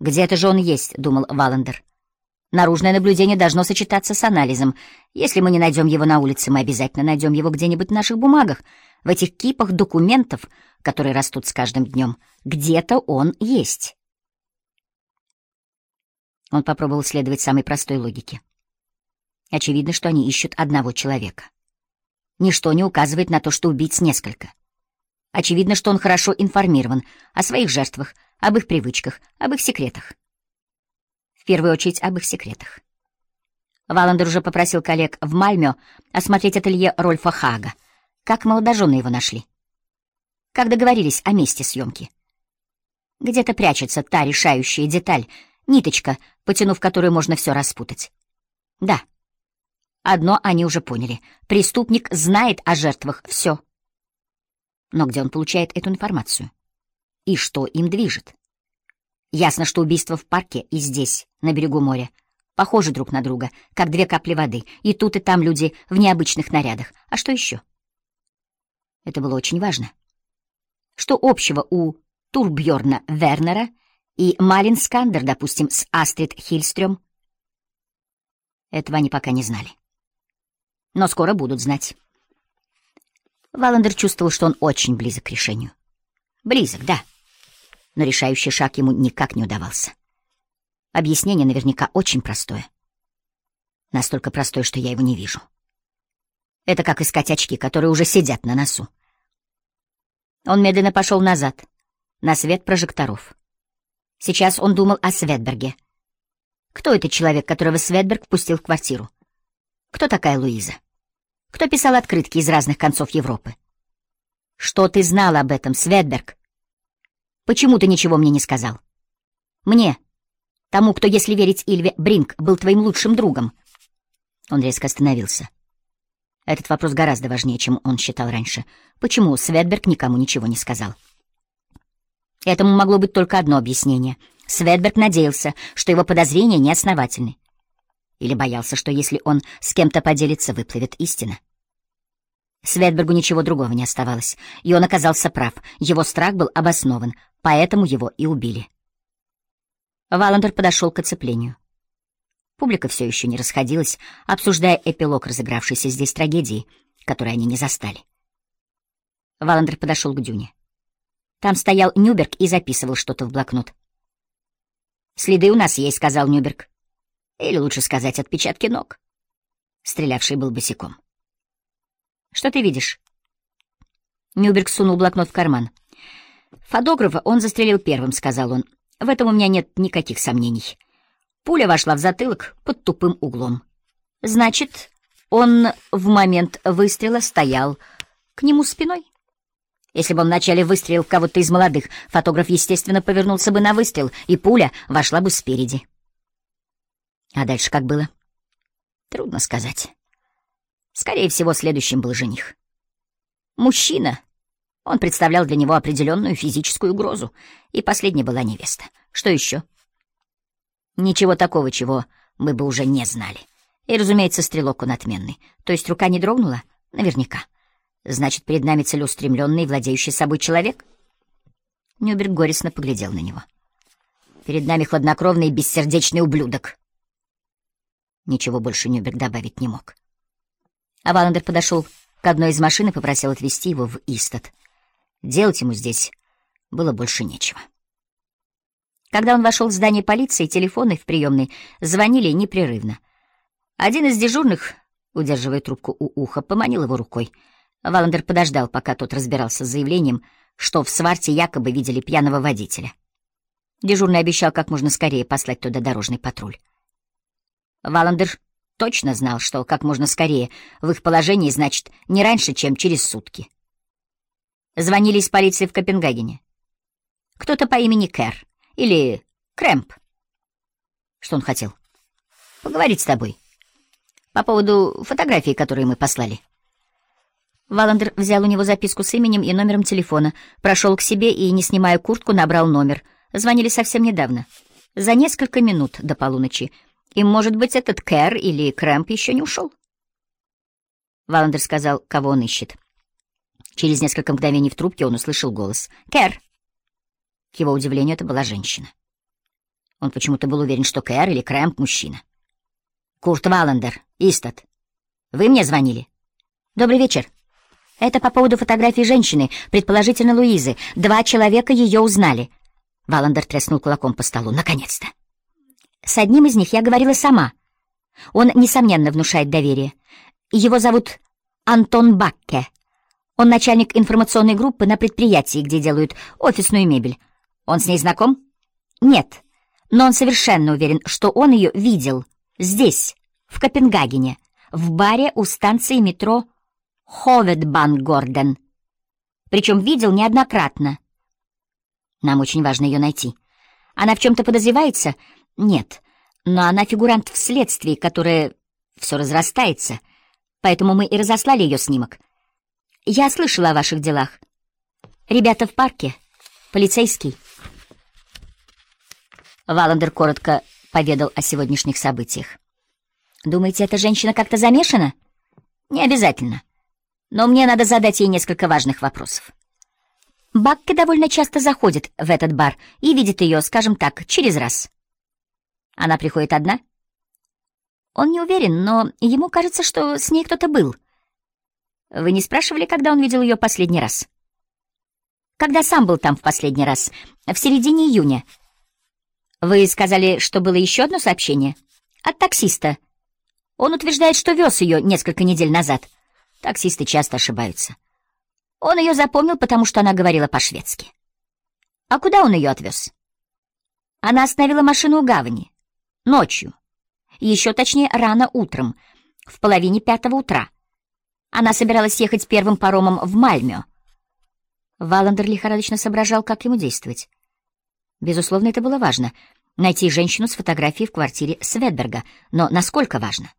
«Где-то же он есть», — думал Валандер. «Наружное наблюдение должно сочетаться с анализом. Если мы не найдем его на улице, мы обязательно найдем его где-нибудь в наших бумагах, в этих кипах документов, которые растут с каждым днем. Где-то он есть». Он попробовал следовать самой простой логике. Очевидно, что они ищут одного человека. Ничто не указывает на то, что убийц несколько. Очевидно, что он хорошо информирован о своих жертвах, об их привычках, об их секретах. В первую очередь, об их секретах. Валандер уже попросил коллег в Мальмё осмотреть ателье Рольфа Хага. Как молодожены его нашли? Как договорились о месте съемки? Где-то прячется та решающая деталь, ниточка, потянув которую можно все распутать. Да, одно они уже поняли. Преступник знает о жертвах все. Но где он получает эту информацию? И что им движет? Ясно, что убийства в парке и здесь, на берегу моря, похожи друг на друга, как две капли воды, и тут и там люди в необычных нарядах. А что еще? Это было очень важно. Что общего у Турбьорна Вернера и Малин Скандер, допустим, с Астрид Хильстрём? Этого они пока не знали. Но скоро будут знать. Валандер чувствовал, что он очень близок к решению. Близок, да. Но решающий шаг ему никак не удавался. Объяснение наверняка очень простое. Настолько простое, что я его не вижу. Это как искать очки, которые уже сидят на носу. Он медленно пошел назад, на свет прожекторов. Сейчас он думал о Светберге. Кто этот человек, которого Светберг впустил в квартиру? Кто такая Луиза? Кто писал открытки из разных концов Европы? Что ты знал об этом, Светберг? Почему ты ничего мне не сказал? Мне, тому, кто, если верить Ильве Бринк, был твоим лучшим другом. Он резко остановился. Этот вопрос гораздо важнее, чем он считал раньше. Почему Светберг никому ничего не сказал? Этому могло быть только одно объяснение. Светберг надеялся, что его подозрения неосновательны. Или боялся, что если он с кем-то поделится, выплывет истина. Светбергу ничего другого не оставалось, и он оказался прав. Его страх был обоснован, поэтому его и убили. Валандер подошел к оцеплению. Публика все еще не расходилась, обсуждая эпилог разыгравшейся здесь трагедии, которую они не застали. Валандер подошел к Дюне. Там стоял Нюберг и записывал что-то в блокнот. «Следы у нас есть», — сказал Нюберг. Или лучше сказать, отпечатки ног. Стрелявший был босиком. «Что ты видишь?» Нюберг сунул блокнот в карман. «Фотографа он застрелил первым», — сказал он. «В этом у меня нет никаких сомнений. Пуля вошла в затылок под тупым углом. Значит, он в момент выстрела стоял к нему спиной. Если бы он вначале выстрелил в кого-то из молодых, фотограф, естественно, повернулся бы на выстрел, и пуля вошла бы спереди. А дальше как было? Трудно сказать. Скорее всего, следующим был жених. Мужчина. Он представлял для него определенную физическую угрозу. И последней была невеста. Что еще? Ничего такого, чего мы бы уже не знали. И, разумеется, стрелок он отменный. То есть рука не дрогнула? Наверняка. Значит, перед нами целеустремленный и владеющий собой человек? Нюберг горестно поглядел на него. Перед нами хладнокровный и бессердечный ублюдок. Ничего больше Нюберг добавить не мог. А Валандер подошел к одной из машин и попросил отвезти его в Истат. Делать ему здесь было больше нечего. Когда он вошел в здание полиции, телефоны в приемной звонили непрерывно. Один из дежурных, удерживая трубку у уха, поманил его рукой. Валандер подождал, пока тот разбирался с заявлением, что в сварте якобы видели пьяного водителя. Дежурный обещал как можно скорее послать туда дорожный патруль. Валандер точно знал, что как можно скорее в их положении значит не раньше, чем через сутки. Звонили из полиции в Копенгагене. Кто-то по имени Кэр или Крэмп. Что он хотел? Поговорить с тобой. По поводу фотографий, которые мы послали. Валандер взял у него записку с именем и номером телефона, прошел к себе и, не снимая куртку, набрал номер. Звонили совсем недавно. За несколько минут до полуночи и, может быть, этот Кэр или Крэмп еще не ушел? Валандер сказал, кого он ищет. Через несколько мгновений в трубке он услышал голос. «Кэр!» К его удивлению, это была женщина. Он почему-то был уверен, что Кэр или Крэмп — мужчина. «Курт Валандер, Истат. Вы мне звонили?» «Добрый вечер. Это по поводу фотографии женщины, предположительно Луизы. Два человека ее узнали». Валандер треснул кулаком по столу. «Наконец-то!» «С одним из них я говорила сама. Он, несомненно, внушает доверие. Его зовут Антон Бакке. Он начальник информационной группы на предприятии, где делают офисную мебель. Он с ней знаком? Нет. Но он совершенно уверен, что он ее видел здесь, в Копенгагене, в баре у станции метро Ховедбангорден. Причем видел неоднократно. Нам очень важно ее найти. Она в чем-то подозревается? Нет. Но она фигурант в следствии, которое все разрастается. Поэтому мы и разослали ее снимок. Я слышала о ваших делах. Ребята в парке. Полицейский. Валандер коротко поведал о сегодняшних событиях. Думаете, эта женщина как-то замешана? Не обязательно. Но мне надо задать ей несколько важных вопросов. Бакке довольно часто заходит в этот бар и видит ее, скажем так, через раз. Она приходит одна? Он не уверен, но ему кажется, что с ней кто-то был — вы не спрашивали, когда он видел ее последний раз? Когда сам был там в последний раз? В середине июня. Вы сказали, что было еще одно сообщение? От таксиста. Он утверждает, что вез ее несколько недель назад. Таксисты часто ошибаются. Он ее запомнил, потому что она говорила по-шведски. А куда он ее отвез? Она остановила машину у гавани. Ночью. Еще точнее, рано утром, в половине пятого утра. Она собиралась ехать первым паромом в Мальмё. Валандер лихорадочно соображал, как ему действовать. Безусловно, это было важно — найти женщину с фотографией в квартире Светберга. Но насколько важно?